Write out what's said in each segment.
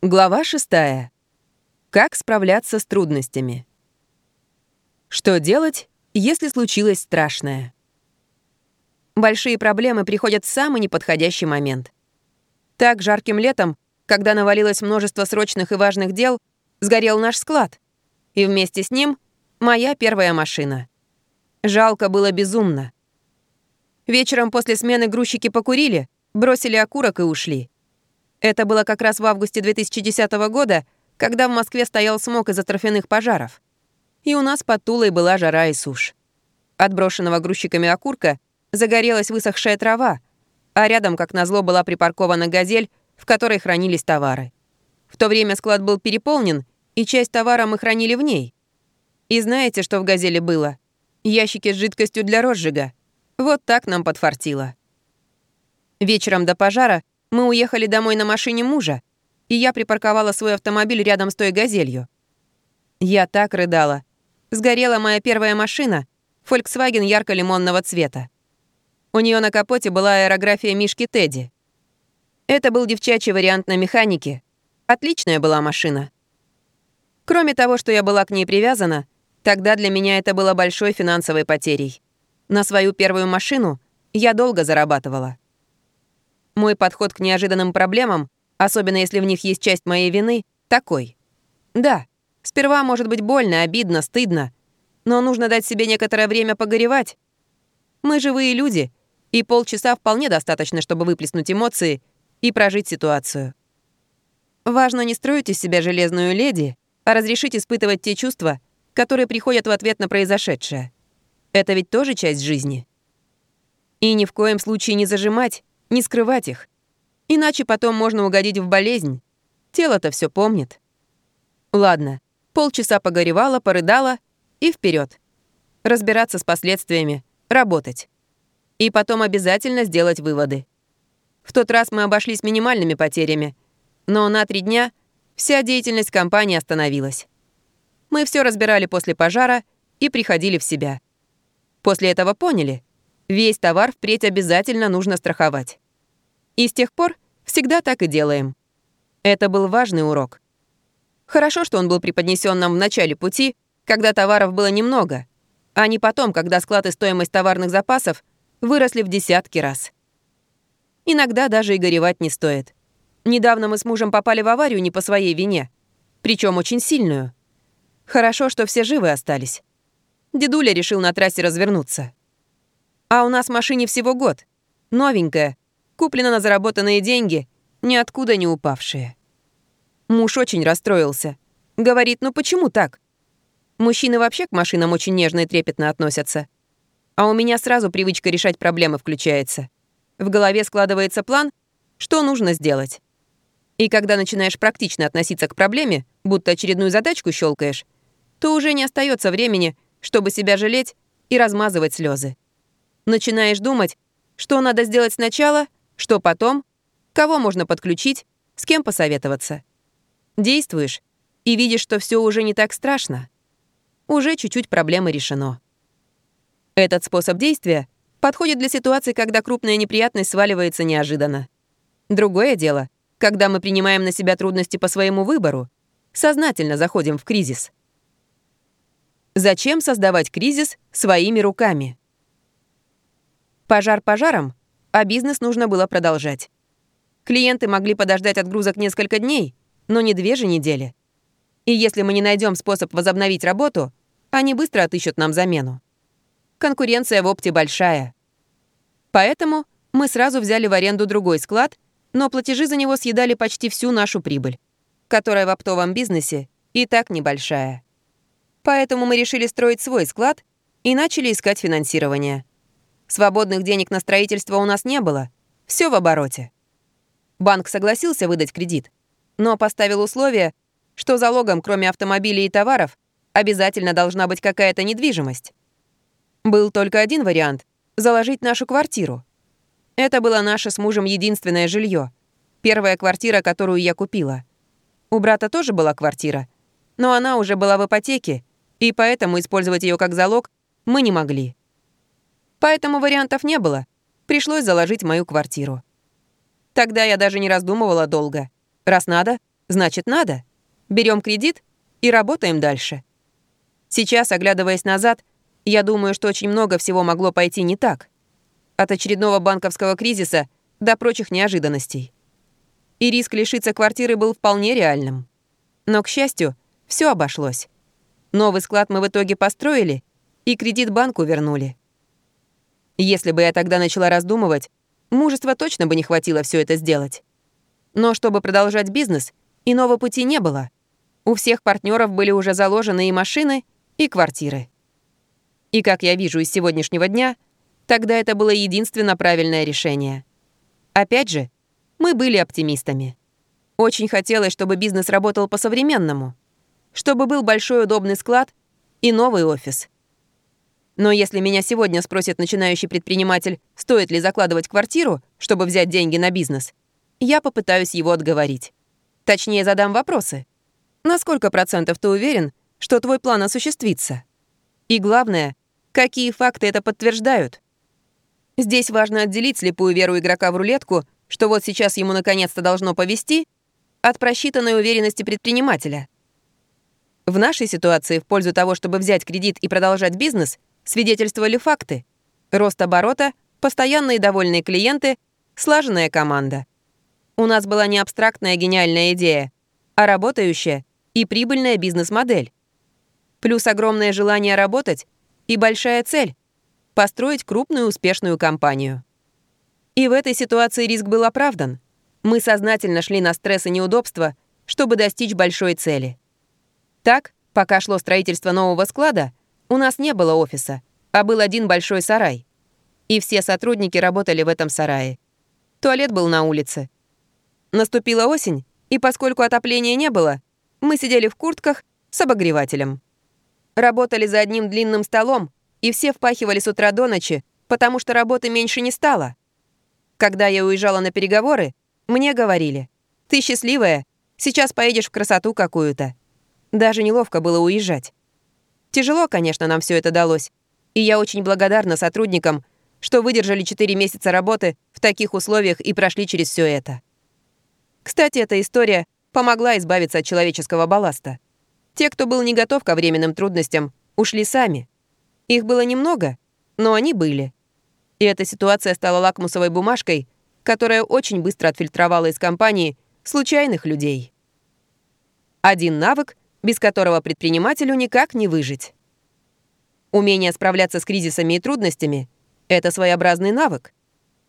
Глава 6. Как справляться с трудностями. Что делать, если случилось страшное? Большие проблемы приходят в самый неподходящий момент. Так жарким летом, когда навалилось множество срочных и важных дел, сгорел наш склад. И вместе с ним моя первая машина. Жалко было безумно. Вечером после смены грузчики покурили, бросили окурок и ушли. Это было как раз в августе 2010 года, когда в Москве стоял смог из-за торфяных пожаров. И у нас под Тулой была жара и сушь. От брошенного грузчиками окурка загорелась высохшая трава, а рядом, как назло, была припаркована «Газель», в которой хранились товары. В то время склад был переполнен, и часть товара мы хранили в ней. И знаете, что в «Газели» было? Ящики с жидкостью для розжига. Вот так нам подфартило. Вечером до пожара мы уехали домой на машине мужа, и я припарковала свой автомобиль рядом с той «Газелью». Я так рыдала. Сгорела моя первая машина, Volkswagen ярко-лимонного цвета. У нее на капоте была аэрография Мишки Тедди. Это был девчачий вариант на механике. Отличная была машина. Кроме того, что я была к ней привязана, тогда для меня это было большой финансовой потерей. На свою первую машину я долго зарабатывала. Мой подход к неожиданным проблемам, особенно если в них есть часть моей вины, такой. Да, сперва может быть больно, обидно, стыдно, но нужно дать себе некоторое время погоревать. Мы живые люди, и полчаса вполне достаточно, чтобы выплеснуть эмоции и прожить ситуацию. Важно не строить из себя железную леди, а разрешить испытывать те чувства, которые приходят в ответ на произошедшее. Это ведь тоже часть жизни. И ни в коем случае не зажимать, не скрывать их. Иначе потом можно угодить в болезнь. Тело-то все помнит. Ладно, полчаса погоревала, порыдала и вперед. Разбираться с последствиями, работать. И потом обязательно сделать выводы. В тот раз мы обошлись минимальными потерями, но на три дня вся деятельность компании остановилась. Мы все разбирали после пожара и приходили в себя. После этого поняли, Весь товар впредь обязательно нужно страховать. И с тех пор всегда так и делаем. Это был важный урок. Хорошо, что он был преподнесен нам в начале пути, когда товаров было немного, а не потом, когда склад и стоимость товарных запасов выросли в десятки раз. Иногда даже и горевать не стоит. Недавно мы с мужем попали в аварию не по своей вине, причем очень сильную. Хорошо, что все живы остались. Дедуля решил на трассе развернуться. А у нас машине всего год. Новенькая. Куплена на заработанные деньги, ниоткуда не упавшие. Муж очень расстроился. Говорит, ну почему так? Мужчины вообще к машинам очень нежно и трепетно относятся. А у меня сразу привычка решать проблемы включается. В голове складывается план, что нужно сделать. И когда начинаешь практично относиться к проблеме, будто очередную задачку щелкаешь, то уже не остается времени, чтобы себя жалеть и размазывать слезы. Начинаешь думать, что надо сделать сначала, что потом, кого можно подключить, с кем посоветоваться. Действуешь и видишь, что все уже не так страшно. Уже чуть-чуть проблемы решено. Этот способ действия подходит для ситуации, когда крупная неприятность сваливается неожиданно. Другое дело, когда мы принимаем на себя трудности по своему выбору, сознательно заходим в кризис. Зачем создавать кризис своими руками? Пожар пожаром, а бизнес нужно было продолжать. Клиенты могли подождать отгрузок несколько дней, но не две же недели. И если мы не найдем способ возобновить работу, они быстро отыщут нам замену. Конкуренция в опте большая. Поэтому мы сразу взяли в аренду другой склад, но платежи за него съедали почти всю нашу прибыль, которая в оптовом бизнесе и так небольшая. Поэтому мы решили строить свой склад и начали искать финансирование. Свободных денег на строительство у нас не было. Все в обороте. Банк согласился выдать кредит, но поставил условие, что залогом, кроме автомобилей и товаров, обязательно должна быть какая-то недвижимость. Был только один вариант — заложить нашу квартиру. Это было наше с мужем единственное жилье, первая квартира, которую я купила. У брата тоже была квартира, но она уже была в ипотеке, и поэтому использовать ее как залог мы не могли. Поэтому вариантов не было. Пришлось заложить мою квартиру. Тогда я даже не раздумывала долго. Раз надо, Значит, надо. Берем кредит и работаем дальше. Сейчас, оглядываясь назад, я думаю, что очень много всего могло пойти не так. От очередного банковского кризиса до прочих неожиданностей. И риск лишиться квартиры был вполне реальным. Но, к счастью, все обошлось. Новый склад мы в итоге построили и кредит банку вернули. Если бы я тогда начала раздумывать, мужества точно бы не хватило все это сделать. Но чтобы продолжать бизнес, иного пути не было. У всех партнеров были уже заложены и машины, и квартиры. И как я вижу из сегодняшнего дня, тогда это было единственно правильное решение. Опять же, мы были оптимистами. Очень хотелось, чтобы бизнес работал по-современному, чтобы был большой удобный склад и новый офис. Но если меня сегодня спросит начинающий предприниматель, стоит ли закладывать квартиру, чтобы взять деньги на бизнес, я попытаюсь его отговорить. Точнее, задам вопросы. На сколько процентов ты уверен, что твой план осуществится? И главное, какие факты это подтверждают? Здесь важно отделить слепую веру игрока в рулетку, что вот сейчас ему наконец-то должно повести, от просчитанной уверенности предпринимателя. В нашей ситуации в пользу того, чтобы взять кредит и продолжать бизнес, свидетельствовали факты. Рост оборота, постоянные довольные клиенты, слаженная команда. У нас была не абстрактная гениальная идея, а работающая и прибыльная бизнес-модель. Плюс огромное желание работать и большая цель построить крупную успешную компанию. И в этой ситуации риск был оправдан. Мы сознательно шли на стресс и неудобства, чтобы достичь большой цели. Так, пока шло строительство нового склада, у нас не было офиса, а был один большой сарай. И все сотрудники работали в этом сарае. Туалет был на улице. Наступила осень, и поскольку отопления не было, мы сидели в куртках с обогревателем. Работали за одним длинным столом, и все впахивали с утра до ночи, потому что работы меньше не стало. Когда я уезжала на переговоры, мне говорили, «Ты счастливая, сейчас поедешь в красоту какую-то». Даже неловко было уезжать. Тяжело, конечно, нам все это далось, и я очень благодарна сотрудникам, что выдержали 4 месяца работы в таких условиях и прошли через все это. Кстати, эта история помогла избавиться от человеческого балласта. Те, кто был не готов ко временным трудностям, ушли сами. Их было немного, но они были. И эта ситуация стала лакмусовой бумажкой, которая очень быстро отфильтровала из компании случайных людей. Один навык, без которого предпринимателю никак не выжить. Умение справляться с кризисами и трудностями — это своеобразный навык.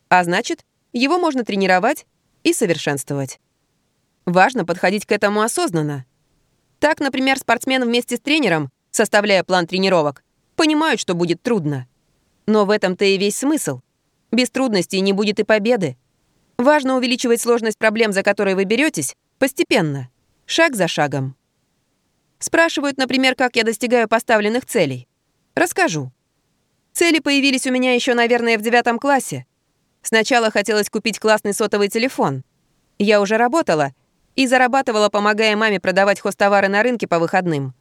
А значит, его можно тренировать и совершенствовать. Важно подходить к этому осознанно. Так, например, спортсмен вместе с тренером, составляя план тренировок, понимают, что будет трудно. Но в этом-то и весь смысл. Без трудностей не будет и победы. Важно увеличивать сложность проблем, за которые вы беретесь, постепенно, шаг за шагом. Спрашивают, например, как я достигаю поставленных целей. Расскажу. Цели появились у меня еще, наверное, в девятом классе. Сначала хотелось купить классный сотовый телефон. Я уже работала и зарабатывала, помогая маме продавать хостовары на рынке по выходным.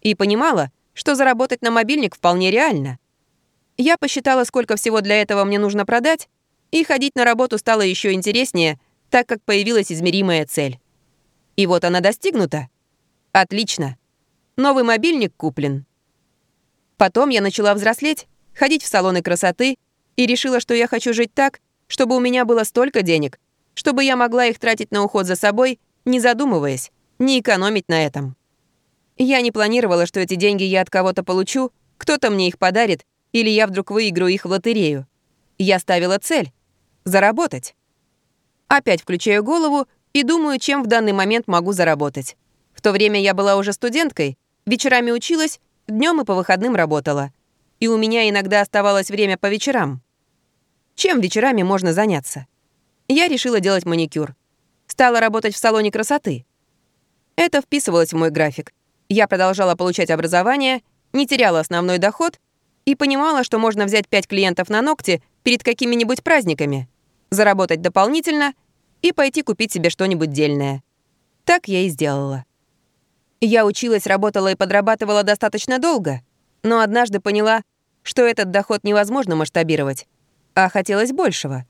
И понимала, что заработать на мобильник вполне реально. Я посчитала, сколько всего для этого мне нужно продать, и ходить на работу стало еще интереснее, так как появилась измеримая цель. И вот она достигнута. Отлично. Новый мобильник куплен. Потом я начала взрослеть, ходить в салоны красоты и решила, что я хочу жить так, чтобы у меня было столько денег, чтобы я могла их тратить на уход за собой, не задумываясь, не экономить на этом. Я не планировала, что эти деньги я от кого-то получу, кто-то мне их подарит, или я вдруг выиграю их в лотерею. Я ставила цель — заработать. Опять включаю голову и думаю, чем в данный момент могу заработать. В то время я была уже студенткой, вечерами училась, днем и по выходным работала. И у меня иногда оставалось время по вечерам. Чем вечерами можно заняться? Я решила делать маникюр. Стала работать в салоне красоты. Это вписывалось в мой график. Я продолжала получать образование, не теряла основной доход и понимала, что можно взять 5 клиентов на ногти перед какими-нибудь праздниками, заработать дополнительно и пойти купить себе что-нибудь дельное. Так я и сделала. Я училась, работала и подрабатывала достаточно долго, но однажды поняла, что этот доход невозможно масштабировать, а хотелось большего.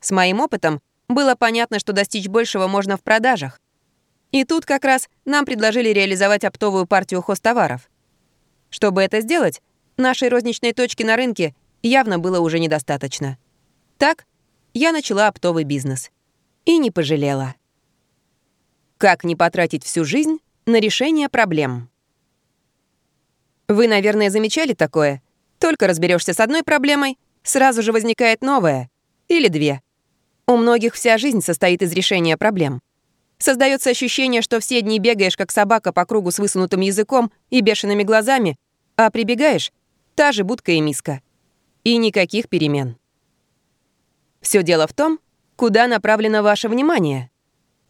С моим опытом было понятно, что достичь большего можно в продажах. И тут как раз нам предложили реализовать оптовую партию хостоваров. Чтобы это сделать, нашей розничной точки на рынке явно было уже недостаточно. Так, я начала оптовый бизнес. И не пожалела. Как не потратить всю жизнь на решение проблем? Вы, наверное, замечали такое? Только разберешься с одной проблемой, сразу же возникает новая. Или две. У многих вся жизнь состоит из решения проблем. Создается ощущение, что все дни бегаешь, как собака, по кругу с высунутым языком и бешеными глазами, а прибегаешь — та же будка и миска. И никаких перемен. Все дело в том, куда направлено ваше внимание.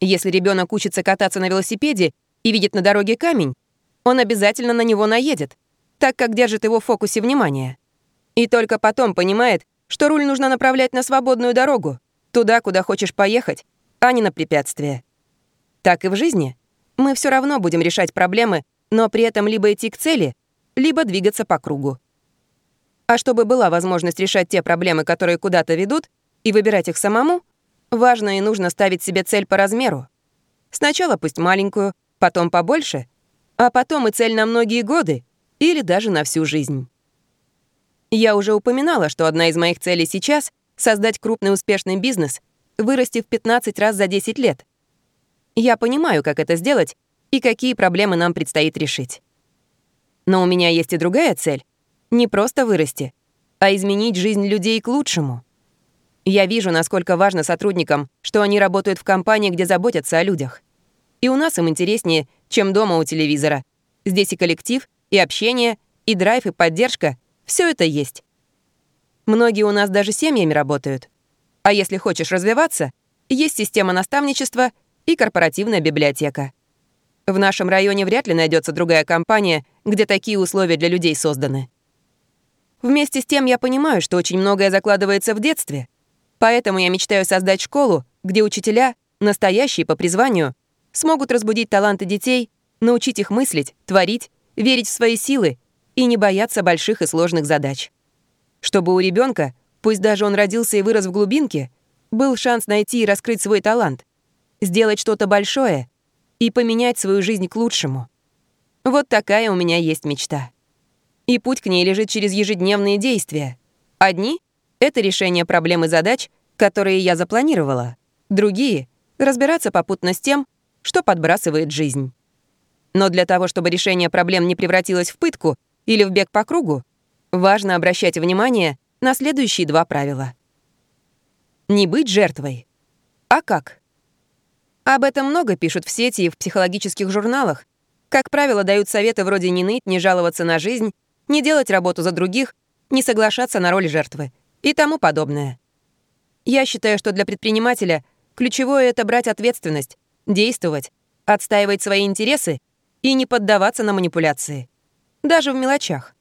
Если ребенок учится кататься на велосипеде и видит на дороге камень, он обязательно на него наедет, так как держит его в фокусе внимания. И только потом понимает, что руль нужно направлять на свободную дорогу, туда, куда хочешь поехать, а не на препятствие. Так и в жизни. Мы все равно будем решать проблемы, но при этом либо идти к цели, либо двигаться по кругу. А чтобы была возможность решать те проблемы, которые куда-то ведут, и выбирать их самому, важно и нужно ставить себе цель по размеру. Сначала пусть маленькую, потом побольше, а потом и цель на многие годы или даже на всю жизнь. Я уже упоминала, что одна из моих целей сейчас — создать крупный успешный бизнес, вырасти в 15 раз за 10 лет — я понимаю, как это сделать и какие проблемы нам предстоит решить. Но у меня есть и другая цель — не просто вырасти, а изменить жизнь людей к лучшему. Я вижу, насколько важно сотрудникам, что они работают в компании, где заботятся о людях. И у нас им интереснее, чем дома у телевизора. Здесь и коллектив, и общение, и драйв, и поддержка — все это есть. Многие у нас даже семьями работают. А если хочешь развиваться, есть система наставничества — и корпоративная библиотека. В нашем районе вряд ли найдется другая компания, где такие условия для людей созданы. Вместе с тем я понимаю, что очень многое закладывается в детстве, поэтому я мечтаю создать школу, где учителя, настоящие по призванию, смогут разбудить таланты детей, научить их мыслить, творить, верить в свои силы и не бояться больших и сложных задач. Чтобы у ребенка, пусть даже он родился и вырос в глубинке, был шанс найти и раскрыть свой талант, сделать что-то большое и поменять свою жизнь к лучшему. Вот такая у меня есть мечта. И путь к ней лежит через ежедневные действия. Одни — это решение проблем и задач, которые я запланировала. Другие — разбираться попутно с тем, что подбрасывает жизнь. Но для того, чтобы решение проблем не превратилось в пытку или в бег по кругу, важно обращать внимание на следующие два правила. Не быть жертвой. А как? Об этом много пишут в сети и в психологических журналах. Как правило, дают советы вроде не ныть, не жаловаться на жизнь, не делать работу за других, не соглашаться на роль жертвы и тому подобное. Я считаю, что для предпринимателя ключевое — это брать ответственность, действовать, отстаивать свои интересы и не поддаваться на манипуляции. Даже в мелочах.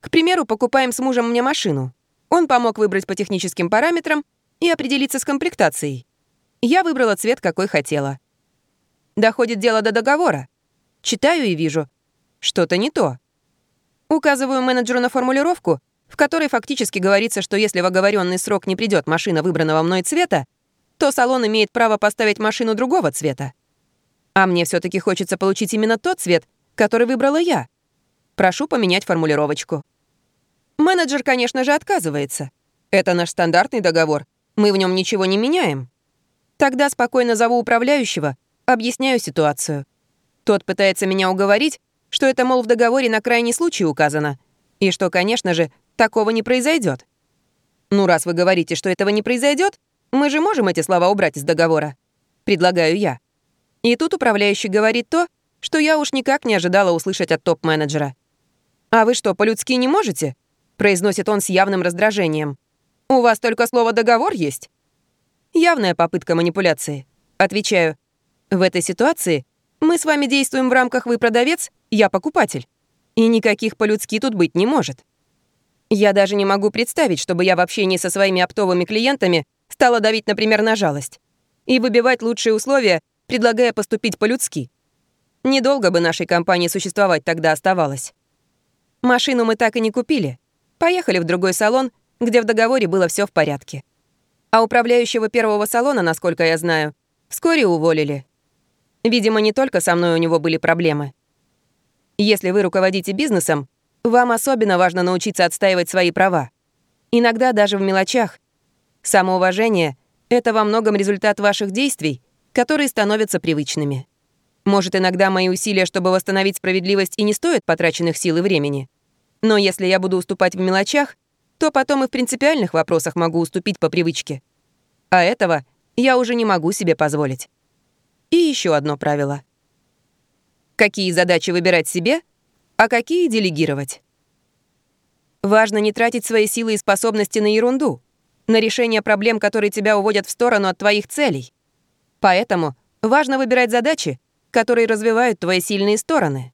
К примеру, покупаем с мужем мне машину. Он помог выбрать по техническим параметрам и определиться с комплектацией. Я выбрала цвет, какой хотела. Доходит дело до договора. Читаю и вижу. Что-то не то. Указываю менеджеру на формулировку, в которой фактически говорится, что если в оговоренный срок не придет машина выбранного мной цвета, то салон имеет право поставить машину другого цвета. А мне все таки хочется получить именно тот цвет, который выбрала я. Прошу поменять формулировочку. Менеджер, конечно же, отказывается. Это наш стандартный договор. Мы в нем ничего не меняем. Тогда спокойно зову управляющего, объясняю ситуацию. Тот пытается меня уговорить, что это, мол, в договоре на крайний случай указано, и что, конечно же, такого не произойдет. Ну, раз вы говорите, что этого не произойдет, мы же можем эти слова убрать из договора. Предлагаю я. И тут управляющий говорит то, что я уж никак не ожидала услышать от топ-менеджера. «А вы что, по-людски не можете?» — произносит он с явным раздражением. «У вас только слово «договор» есть?» Явная попытка манипуляции. Отвечаю. В этой ситуации мы с вами действуем в рамках «вы продавец, я покупатель». И никаких по-людски тут быть не может. Я даже не могу представить, чтобы я в общении со своими оптовыми клиентами стала давить, например, на жалость. И выбивать лучшие условия, предлагая поступить по-людски. Недолго бы нашей компании существовать тогда оставалось. Машину мы так и не купили. Поехали в другой салон, где в договоре было все в порядке. А управляющего первого салона, насколько я знаю, вскоре уволили. Видимо, не только со мной у него были проблемы. Если вы руководите бизнесом, вам особенно важно научиться отстаивать свои права. Иногда даже в мелочах. Самоуважение — это во многом результат ваших действий, которые становятся привычными. Может, иногда мои усилия, чтобы восстановить справедливость, и не стоят потраченных сил и времени. Но если я буду уступать в мелочах, то потом и в принципиальных вопросах могу уступить по привычке. А этого я уже не могу себе позволить. И еще одно правило. Какие задачи выбирать себе, а какие делегировать. Важно не тратить свои силы и способности на ерунду, на решение проблем, которые тебя уводят в сторону от твоих целей. Поэтому важно выбирать задачи, которые развивают твои сильные стороны.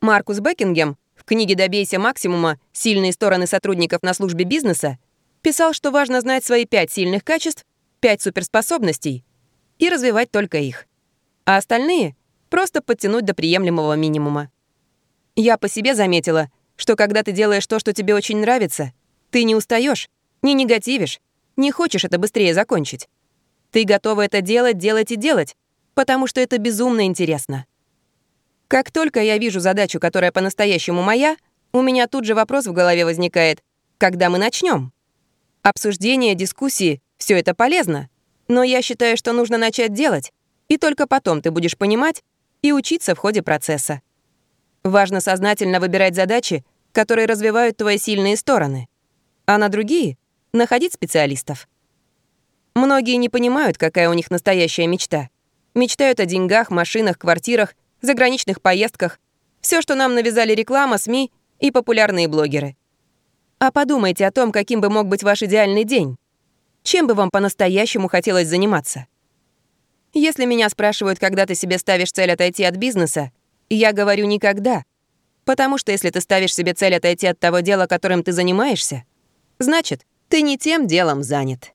Маркус Бекингем в книге «Добейся максимума. Сильные стороны сотрудников на службе бизнеса» писал, что важно знать свои пять сильных качеств, пять суперспособностей и развивать только их. А остальные — просто подтянуть до приемлемого минимума. Я по себе заметила, что когда ты делаешь то, что тебе очень нравится, ты не устаешь, не негативишь, не хочешь это быстрее закончить. Ты готова это делать, делать и делать, потому что это безумно интересно. Как только я вижу задачу, которая по-настоящему моя, у меня тут же вопрос в голове возникает, когда мы начнем? Обсуждение, дискуссии — все это полезно, но я считаю, что нужно начать делать, и только потом ты будешь понимать и учиться в ходе процесса. Важно сознательно выбирать задачи, которые развивают твои сильные стороны, а на другие — находить специалистов. Многие не понимают, какая у них настоящая мечта. Мечтают о деньгах, машинах, квартирах, заграничных поездках. Все, что нам навязали реклама, СМИ и популярные блогеры. А подумайте о том, каким бы мог быть ваш идеальный день. Чем бы вам по-настоящему хотелось заниматься? Если меня спрашивают, когда ты себе ставишь цель отойти от бизнеса, я говорю никогда. Потому что если ты ставишь себе цель отойти от того дела, которым ты занимаешься, значит, ты не тем делом занят.